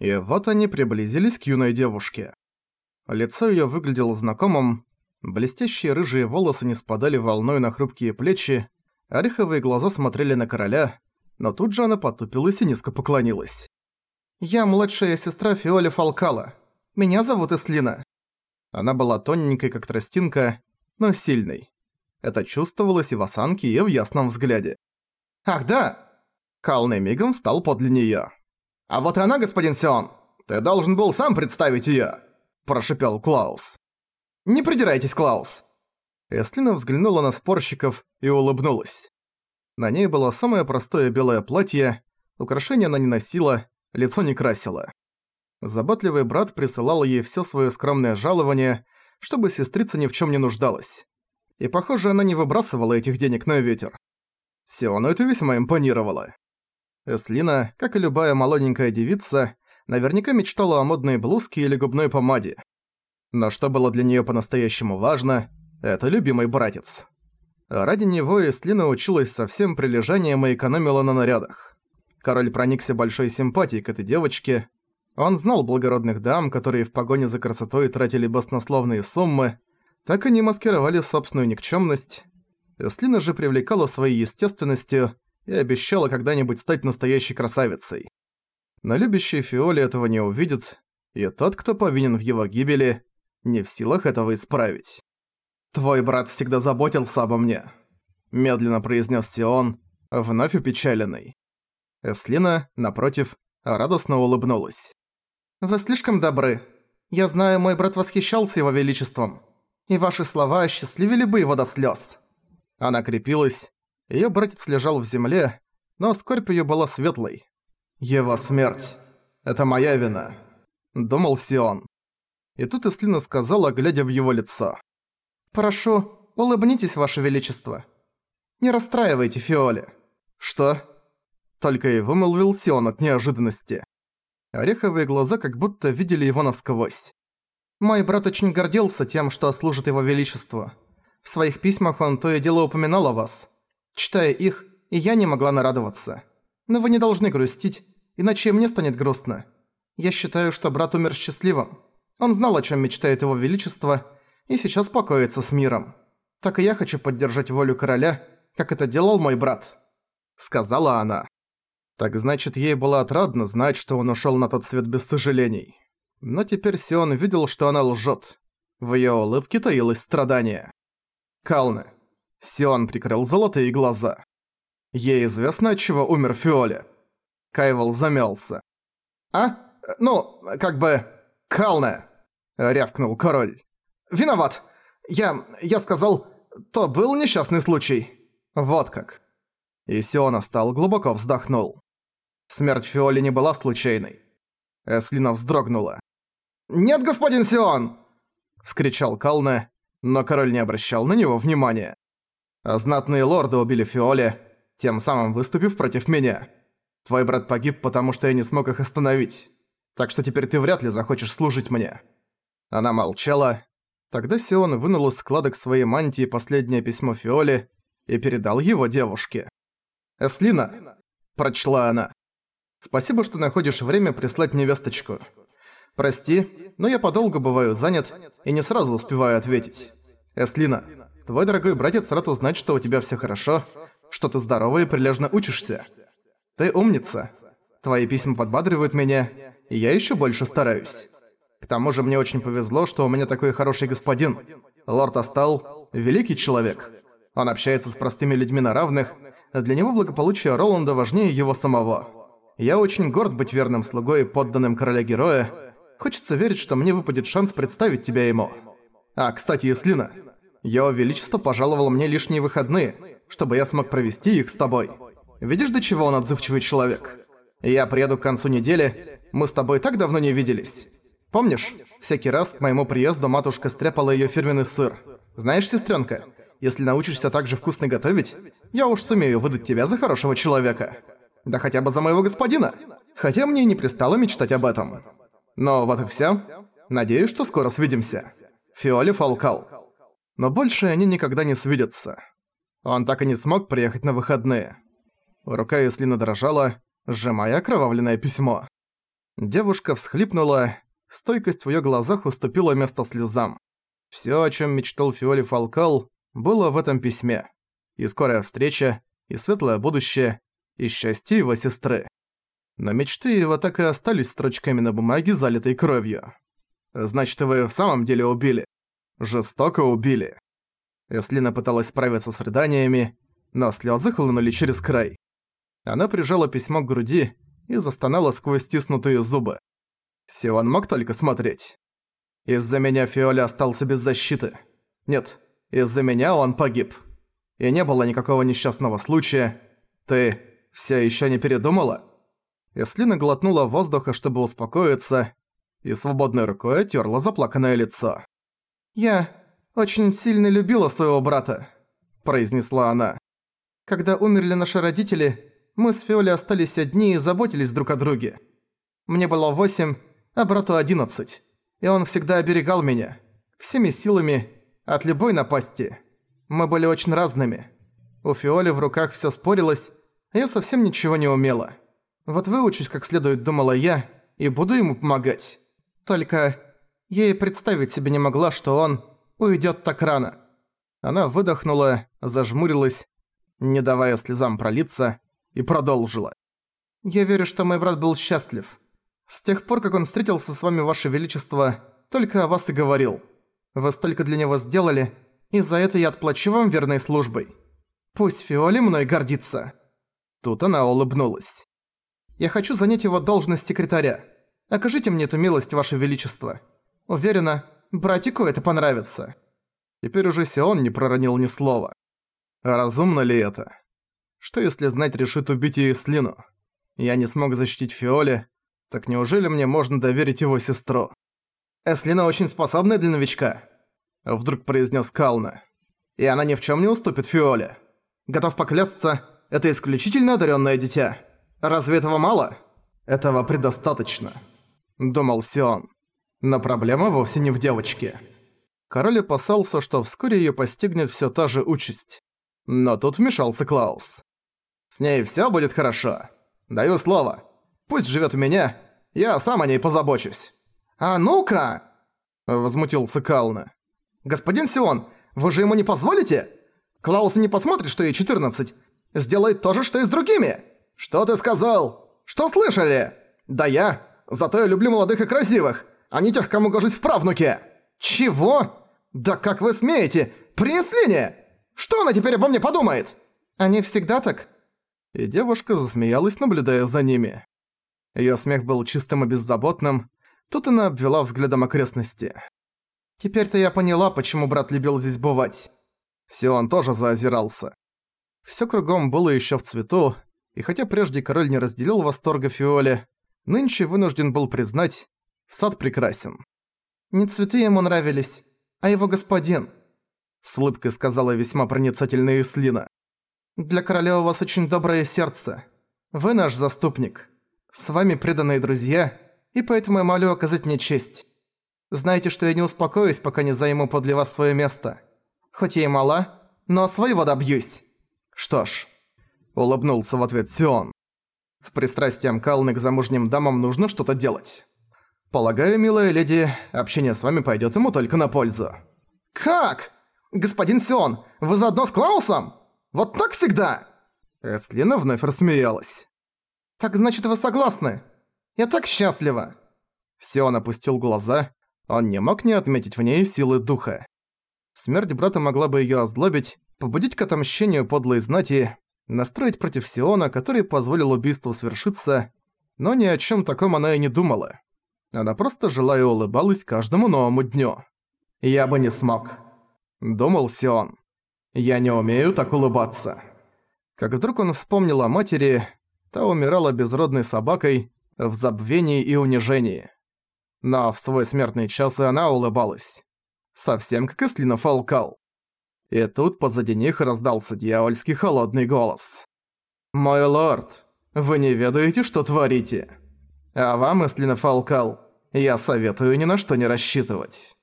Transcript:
И вот они приблизились к юной девушке. Лицо её выглядело знакомым, блестящие рыжие волосы не спадали волной на хрупкие плечи, ореховые глаза смотрели на короля, но тут же она потупилась и низко поклонилась. «Я младшая сестра Фиоли Фалкала. Меня зовут Эслина». Она была тоненькой, как тростинка, но сильной. Это чувствовалось и в осанке, и в ясном взгляде. «Ах, да!» Калный мигом встал подле неё. «А вот и она, господин Сион! Ты должен был сам представить её!» Прошипел Клаус. «Не придирайтесь, Клаус!» Эслина взглянула на спорщиков и улыбнулась. На ней было самое простое белое платье, украшения она не носила, лицо не красила. Заботливый брат присылал ей всё своё скромное жалование, чтобы сестрица ни в чём не нуждалась. И похоже, она не выбрасывала этих денег на ветер. Сиону это весьма импонировало. Эслина, как и любая молоденькая девица, наверняка мечтала о модной блузке или губной помаде. Но что было для неё по-настоящему важно, это любимый братец. Ради него Эслина училась со всем прилежанием и экономила на нарядах. Король проникся большой симпатией к этой девочке. Он знал благородных дам, которые в погоне за красотой тратили баснословные суммы, так они маскировали собственную никчемность. Эслина же привлекала своей естественностью и обещала когда-нибудь стать настоящей красавицей. Но любящий Фиоли этого не увидит, и тот, кто повинен в его гибели, не в силах этого исправить. «Твой брат всегда заботился обо мне», – медленно произнес Сион, вновь упечаленный. Эслина, напротив, радостно улыбнулась. «Вы слишком добры. Я знаю, мой брат восхищался его величеством и ваши слова осчастливили бы его до слез. Она крепилась, ее братец лежал в земле, но скорбь ее была светлой. «Его смерть. Это моя вина», — думал Сион. И тут Эслина сказала, глядя в его лицо. «Прошу, улыбнитесь, ваше величество. Не расстраивайте Фиоли». «Что?» Только и вымолвил Сион от неожиданности. Ореховые глаза как будто видели его насквозь. Мой брат очень гордился тем, что служит его величеству. В своих письмах он то и дело упоминал о вас. Читая их, и я не могла нарадоваться. Но вы не должны грустить, иначе мне станет грустно. Я считаю, что брат умер счастливым. Он знал, о чем мечтает его величество, и сейчас покоится с миром. Так и я хочу поддержать волю короля, как это делал мой брат», — сказала она. Так значит, ей было отрадно знать, что он ушёл на тот свет без сожалений. Но теперь Сион видел, что она лжет. В ее улыбке таилось страдание. Калны. Сион прикрыл золотые глаза. Ей известно, чего умер Фиоле. Кайвол замялся. «А? Ну, как бы... Калне!» — рявкнул король. «Виноват! Я... я сказал, то был несчастный случай. Вот как». И Сиона стал глубоко вздохнул. Смерть Фиоли не была случайной. Эслина вздрогнула. «Нет, господин Сион!» — вскричал Калне, но король не обращал на него внимания. А знатные лорды убили Фиоле, тем самым выступив против меня. Твой брат погиб, потому что я не смог их остановить. Так что теперь ты вряд ли захочешь служить мне». Она молчала. Тогда Сион вынул из складок своей мантии последнее письмо Фиоле и передал его девушке. «Эслина», — прочла она, — «спасибо, что находишь время прислать мне весточку. «Прости, но я подолгу бываю занят и не сразу успеваю ответить. Эслина, твой дорогой братец рад узнать, что у тебя все хорошо, что ты здорова и прилежно учишься. Ты умница. Твои письма подбадривают меня, и я еще больше стараюсь. К тому же мне очень повезло, что у меня такой хороший господин. Лорд Астал – великий человек. Он общается с простыми людьми на равных, для него благополучие Роланда важнее его самого. Я очень горд быть верным слугой и подданным короля-героя, Хочется верить, что мне выпадет шанс представить тебя ему. А, кстати, Ислина, Его Величество пожаловал мне лишние выходные, чтобы я смог провести их с тобой. Видишь, до чего он отзывчивый человек? Я приеду к концу недели, мы с тобой так давно не виделись. Помнишь, всякий раз к моему приезду матушка стряпала её фирменный сыр. Знаешь, сестрёнка, если научишься так же вкусно готовить, я уж сумею выдать тебя за хорошего человека. Да хотя бы за моего господина. Хотя мне и не пристало мечтать об этом. Но вот и всё. Надеюсь, что скоро свидимся. Фиоли Фалкал. Но больше они никогда не свидятся. Он так и не смог приехать на выходные. Рука Ислина дрожала, сжимая окровавленное письмо. Девушка всхлипнула, стойкость в её глазах уступила место слезам. Всё, о чём мечтал Фиоли Фалкал, было в этом письме. И скорая встреча, и светлое будущее, и счастье его сестры. Но мечты его так и остались строчками на бумаге, залитой кровью. «Значит, вы в самом деле убили. Жестоко убили». Эслина пыталась справиться с рыданиями, но слёзы хлынули через край. Она прижала письмо к груди и застонала сквозь стиснутые зубы. Сион мог только смотреть. Из-за меня Фиоля остался без защиты. Нет, из-за меня он погиб. И не было никакого несчастного случая. Ты все еще не передумала?» Эслина глотнула воздуха, чтобы успокоиться, и свободной рукой отерла заплаканное лицо. «Я очень сильно любила своего брата», – произнесла она. «Когда умерли наши родители, мы с Фиолей остались одни и заботились друг о друге. Мне было восемь, а брату одиннадцать, и он всегда оберегал меня, всеми силами, от любой напасти. Мы были очень разными. У Фиоли в руках всё спорилось, а я совсем ничего не умела. Вот выучусь как следует, думала я, и буду ему помогать. Только я и представить себе не могла, что он уйдёт так рано. Она выдохнула, зажмурилась, не давая слезам пролиться, и продолжила. «Я верю, что мой брат был счастлив. С тех пор, как он встретился с вами, Ваше Величество, только о вас и говорил. Вы столько для него сделали, и за это я отплачу вам верной службой. Пусть Фиоли мной гордится». Тут она улыбнулась. «Я хочу занять его должность секретаря. Окажите мне эту милость, Ваше Величество. Уверена, братику это понравится». Теперь уже Сион не проронил ни слова. А разумно ли это? Что если знать решит убить и Слину? Я не смог защитить Фиоле, так неужели мне можно доверить его сестру? Эслина очень способная для новичка», — вдруг произнес Кална. «И она ни в чем не уступит Фиоле. Готов поклясться, это исключительно одаренное дитя. Разве этого мало?» «Этого предостаточно», — думал Сион. Но проблема вовсе не в девочке. Король опасался, что вскоре ее постигнет все та же участь. Но тут вмешался Клаус. «С ней все будет хорошо. Даю слово. Пусть живет у меня, я сам о ней позабочусь». «А ну-ка!» – возмутился Кална. «Господин Сион, вы же ему не позволите? Клаус не посмотрит, что ей 14. Сделает то же, что и с другими. Что ты сказал? Что слышали? Да я. Зато я люблю молодых и красивых, не тех, кому гожусь в правнуке. Чего? Да как вы смеете? Принесление! Что она теперь обо мне подумает? Они всегда так?» И девушка засмеялась, наблюдая за ними. Её смех был чистым и беззаботным, Тут она обвела взглядом окрестности. Теперь-то я поняла, почему брат любил здесь бывать. Сион тоже заозирался. Всё кругом было ещё в цвету, и хотя прежде король не разделил восторга Фиоле, нынче вынужден был признать, сад прекрасен. «Не цветы ему нравились, а его господин», — с улыбкой сказала весьма проницательная Ислина. «Для короля у вас очень доброе сердце. Вы наш заступник. С вами преданные друзья, и поэтому я молю оказать мне честь. Знаете, что я не успокоюсь, пока не займу подле вас свое место. Хоть я и мала, но своего добьюсь». «Что ж», — улыбнулся в ответ Сион. «С пристрастием Калны к замужним дамам нужно что-то делать. Полагаю, милая леди, общение с вами пойдет ему только на пользу». «Как? Господин Сион, вы заодно с Клаусом? Вот так всегда?» Эслина вновь рассмеялась. «Так значит, вы согласны?» Я так счастлива!» Сион опустил глаза. Он не мог не отметить в ней силы духа. Смерть брата могла бы её озлобить, побудить к отомщению подлой знати, настроить против Сиона, который позволил убийству свершиться, но ни о чём таком она и не думала. Она просто жила и улыбалась каждому новому дню. «Я бы не смог», — думал Сион. «Я не умею так улыбаться». Как вдруг он вспомнил о матери, та умирала безродной собакой, в забвении и унижении. Но в свой смертный час и она улыбалась. Совсем как Эслина Фалкал. И тут позади них раздался дьявольский холодный голос. «Мой лорд, вы не ведаете, что творите. А вам, Эслина Фалкал, я советую ни на что не рассчитывать».